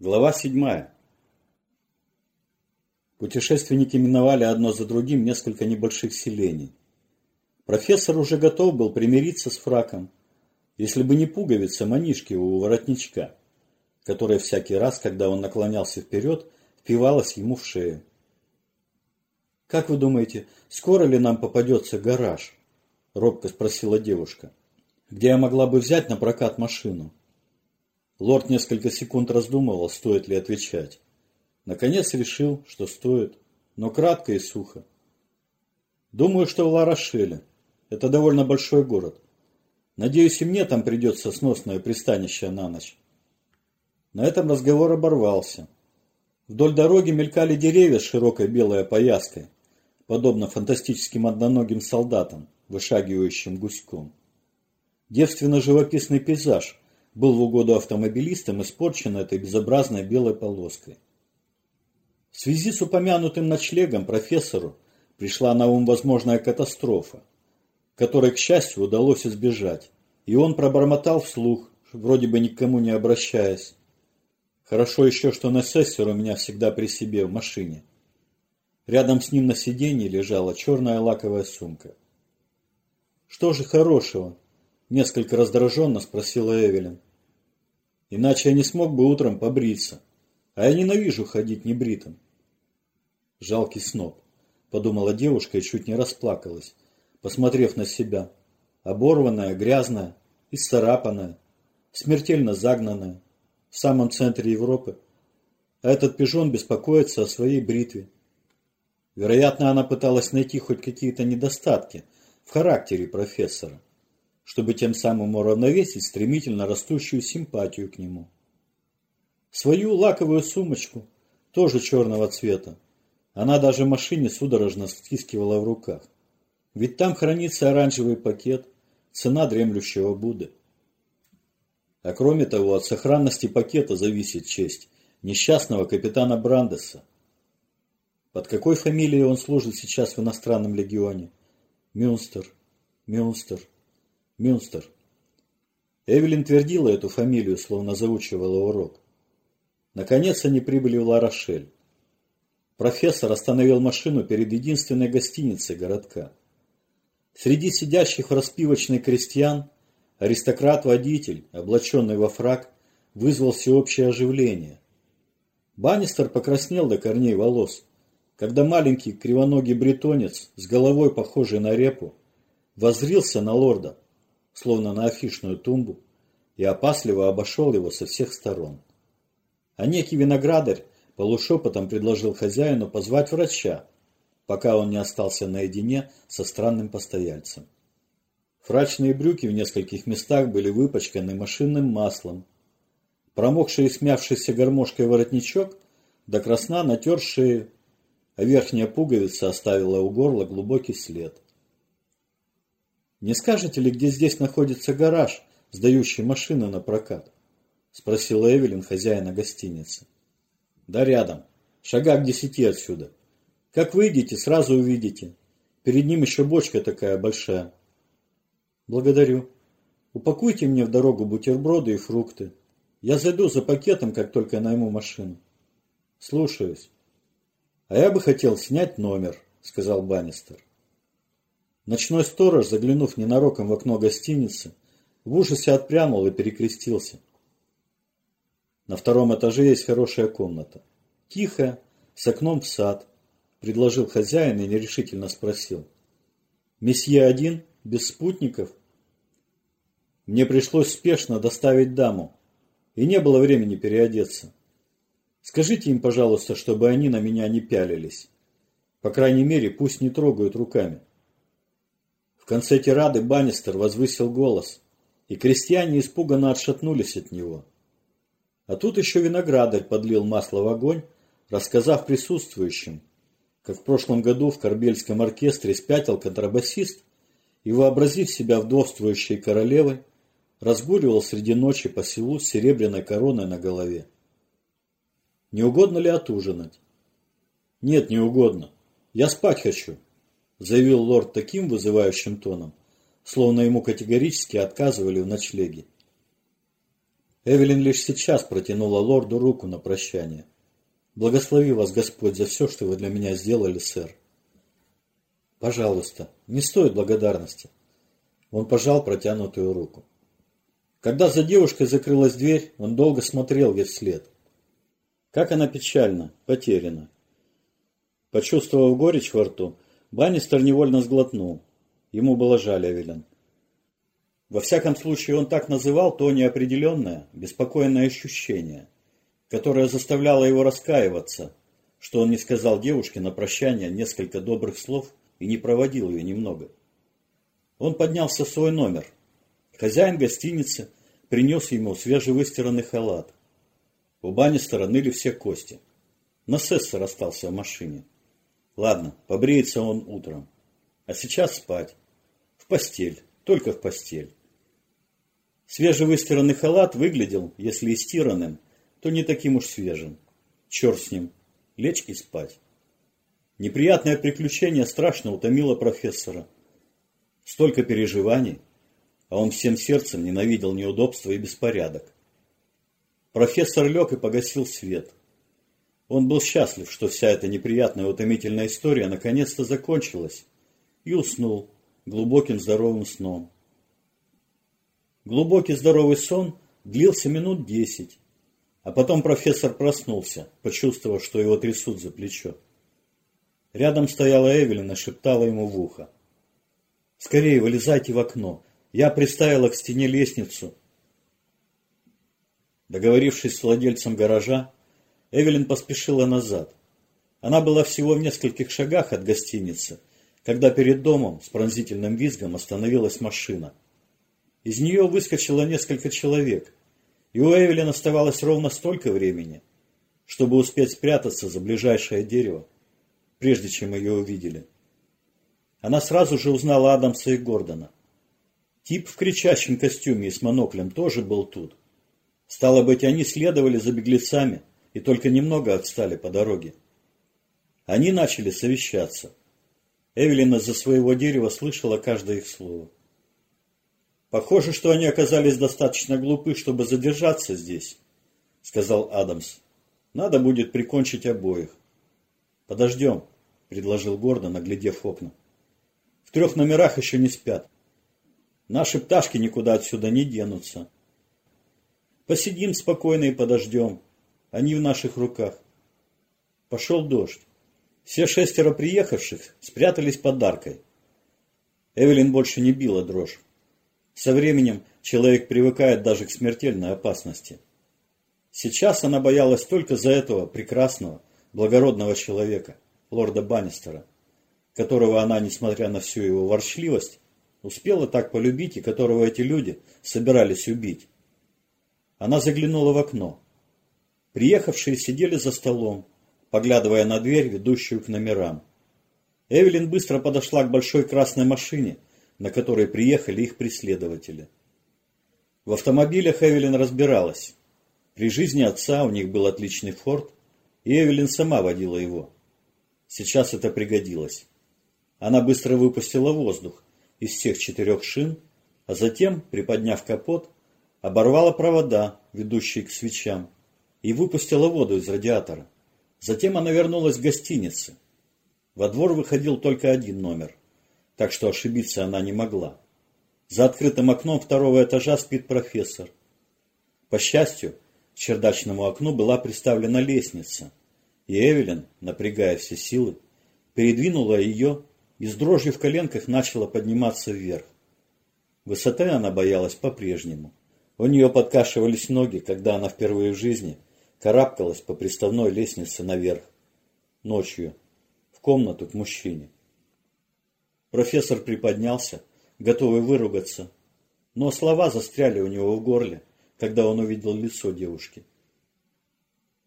Глава седьмая. Путешественники миновали одно за другим несколько небольших селений. Профессор уже готов был примириться с фраком, если бы не пуговица манишки у воротничка, которая всякий раз, когда он наклонялся вперед, впивалась ему в шею. «Как вы думаете, скоро ли нам попадется гараж?» – робко спросила девушка. «Где я могла бы взять на прокат машину?» Лорд несколько секунд раздумывал, стоит ли отвечать. Наконец решил, что стоит, но кратко и сухо. Думаю, что в Ларошеле. Это довольно большой город. Надеюсь, и мне там придется сносное пристанище на ночь. На этом разговор оборвался. Вдоль дороги мелькали деревья с широкой белой опояской, подобно фантастическим одноногим солдатам, вышагивающим гуськом. Девственно живописный пейзаж – был в угоду автомобилистам испорчен этой безобразной белой полоской. В связи с упомянутым ночлегом профессору пришла на ум возможная катастрофа, которой, к счастью, удалось избежать, и он пробормотал вслух, вроде бы никому не обращаясь. Хорошо еще, что насессор у меня всегда при себе в машине. Рядом с ним на сиденье лежала черная лаковая сумка. «Что же хорошего?» – несколько раздраженно спросила Эвелин. Иначе я не смог бы утром побриться. А я ненавижу ходить небритым. Жалкий сноб, подумала девушка и чуть не расплакалась, посмотрев на себя. Оборванная, грязная, исцарапанная, смертельно загнанная, в самом центре Европы. А этот пижон беспокоится о своей бритве. Вероятно, она пыталась найти хоть какие-то недостатки в характере профессора чтобы тем самым уравновесить стремительно растущую симпатию к нему. Свою лаковую сумочку, тоже черного цвета, она даже машине судорожно стискивала в руках. Ведь там хранится оранжевый пакет, цена дремлющего Будды. А кроме того, от сохранности пакета зависит честь несчастного капитана Брандеса. Под какой фамилией он служит сейчас в иностранном легионе? Мюнстер, Мюнстер. Мюнстер. Эвелин твердила эту фамилию, словно заучивала урок. Наконец они прибыли в Ларошель. Профессор остановил машину перед единственной гостиницей городка. Среди сидящих в распивочной крестьян аристократ-водитель, облаченный во фраг, вызвал всеобщее оживление. Баннистер покраснел до корней волос, когда маленький кривоногий бретонец с головой похожей на репу воззрился на лорда словно на афишную тумбу, и опасливо обошел его со всех сторон. А некий виноградарь полушепотом предложил хозяину позвать врача, пока он не остался наедине со странным постояльцем. Фрачные брюки в нескольких местах были выпачканы машинным маслом. Промокший и смявшийся гармошкой воротничок до красна натер шею, а верхняя пуговица оставила у горла глубокий след. «Не скажете ли, где здесь находится гараж, сдающий машины на прокат?» – спросила Эвелин хозяина гостиницы. «Да рядом. Шага к десяти отсюда. Как выйдете, сразу увидите. Перед ним еще бочка такая большая». «Благодарю. Упакуйте мне в дорогу бутерброды и фрукты. Я зайду за пакетом, как только найму машину». «Слушаюсь». «А я бы хотел снять номер», – сказал Баннистер. Ночной сторож, заглянув ненароком в окно гостиницы, в ужасе отпрянул и перекрестился. На втором этаже есть хорошая комната. Тихая, с окном в сад. Предложил хозяин и нерешительно спросил. Месье один, без спутников? Мне пришлось спешно доставить даму, и не было времени переодеться. Скажите им, пожалуйста, чтобы они на меня не пялились. По крайней мере, пусть не трогают руками конце тирады Баннистер возвысил голос, и крестьяне испуганно отшатнулись от него. А тут еще виноградарь подлил масло в огонь, рассказав присутствующим, как в прошлом году в Корбельском оркестре спятил контрабасист и, вообразив себя вдовствующей королевой, разгуливал среди ночи по селу с серебряной короной на голове. Не угодно ли отужинать? Нет, не угодно. Я спать хочу заявил лорд таким вызывающим тоном, словно ему категорически отказывали в ночлеге. Эвелин лишь сейчас протянула лорду руку на прощание. «Благослови вас Господь за все, что вы для меня сделали, сэр». «Пожалуйста, не стоит благодарности». Он пожал протянутую руку. Когда за девушкой закрылась дверь, он долго смотрел ей вслед. Как она печальна, потеряна. Почувствовав горечь во рту, Баннистер невольно сглотнул. Ему было жаль Эвелин. Во всяком случае, он так называл то неопределенное, беспокойное ощущение, которое заставляло его раскаиваться, что он не сказал девушке на прощание несколько добрых слов и не проводил ее немного. Он поднялся в свой номер. Хозяин гостиницы принес ему свежевыстиранный халат. У Баннистера ныли все кости. Насессор остался в машине. Ладно, побреется он утром. А сейчас спать. В постель, только в постель. Свежевыстиранный халат выглядел, если и стиранным, то не таким уж свежим. Черт с ним. Лечь и спать. Неприятное приключение страшно утомило профессора. Столько переживаний, а он всем сердцем ненавидел неудобства и беспорядок. Профессор лег и погасил свет. Он был счастлив, что вся эта неприятная утомительная история наконец-то закончилась, и уснул глубоким здоровым сном. Глубокий здоровый сон длился минут десять, а потом профессор проснулся, почувствовав, что его трясут за плечо. Рядом стояла Эвелина шептала ему в ухо. «Скорее вылезайте в окно. Я приставила к стене лестницу». Договорившись с владельцем гаража, Эвелин поспешила назад. Она была всего в нескольких шагах от гостиницы, когда перед домом с пронзительным визгом остановилась машина – из нее выскочило несколько человек, и у Эвелин оставалось ровно столько времени, чтобы успеть спрятаться за ближайшее дерево, прежде чем ее увидели. Она сразу же узнала Адамса и Гордона. Тип в кричащем костюме и с моноклем тоже был тут. Стало быть, они следовали за беглецами и только немного отстали по дороге. Они начали совещаться. Эвелина из-за своего дерева слышала каждое их слово. Похоже, что они оказались достаточно глупы, чтобы задержаться здесь, сказал Адамс. Надо будет прикончить обоих. Подождем, предложил Гордон, оглядев окна. В трех номерах еще не спят. Наши пташки никуда отсюда не денутся. Посидим спокойно и подождем. Они в наших руках. Пошел дождь. Все шестеро приехавших спрятались под аркой. Эвелин больше не била дрожь. Со временем человек привыкает даже к смертельной опасности. Сейчас она боялась только за этого прекрасного, благородного человека, лорда Баннистера, которого она, несмотря на всю его ворчливость, успела так полюбить и которого эти люди собирались убить. Она заглянула в окно. Приехавшие сидели за столом, поглядывая на дверь, ведущую к номерам. Эвелин быстро подошла к большой красной машине, на которой приехали их преследователи. В автомобилях Эвелин разбиралась. При жизни отца у них был отличный форт, и Эвелин сама водила его. Сейчас это пригодилось. Она быстро выпустила воздух из всех четырех шин, а затем, приподняв капот, оборвала провода, ведущие к свечам, и выпустила воду из радиатора. Затем она вернулась к гостинице. Во двор выходил только один номер так что ошибиться она не могла. За открытым окном второго этажа спит профессор. По счастью, к чердачному окну была приставлена лестница, и Эвелин, напрягая все силы, передвинула ее и с дрожью в коленках начала подниматься вверх. Высоты она боялась по-прежнему. У нее подкашивались ноги, когда она впервые в жизни карабкалась по приставной лестнице наверх. Ночью, в комнату к мужчине. Профессор приподнялся, готовый выругаться, но слова застряли у него в горле, когда он увидел лицо девушки.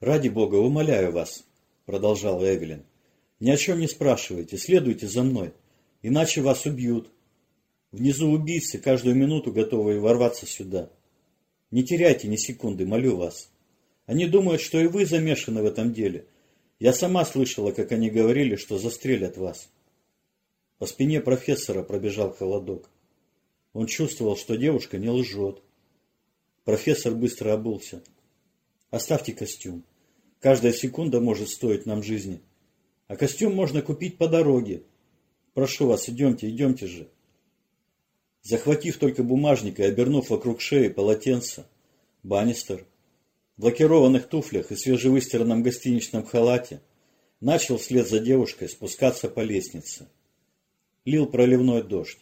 «Ради Бога, умоляю вас», — продолжала Эвелин, — «ни о чем не спрашивайте, следуйте за мной, иначе вас убьют. Внизу убийцы, каждую минуту готовые ворваться сюда. Не теряйте ни секунды, молю вас. Они думают, что и вы замешаны в этом деле. Я сама слышала, как они говорили, что застрелят вас». По спине профессора пробежал холодок. Он чувствовал, что девушка не лжет. Профессор быстро обулся. Оставьте костюм. Каждая секунда может стоить нам жизни. А костюм можно купить по дороге. Прошу вас, идемте, идемте же. Захватив только бумажник и обернув вокруг шеи полотенце, Баннистер в лакированных туфлях и свежевыстиранном гостиничном халате начал вслед за девушкой спускаться по лестнице. Лил проливной дождь.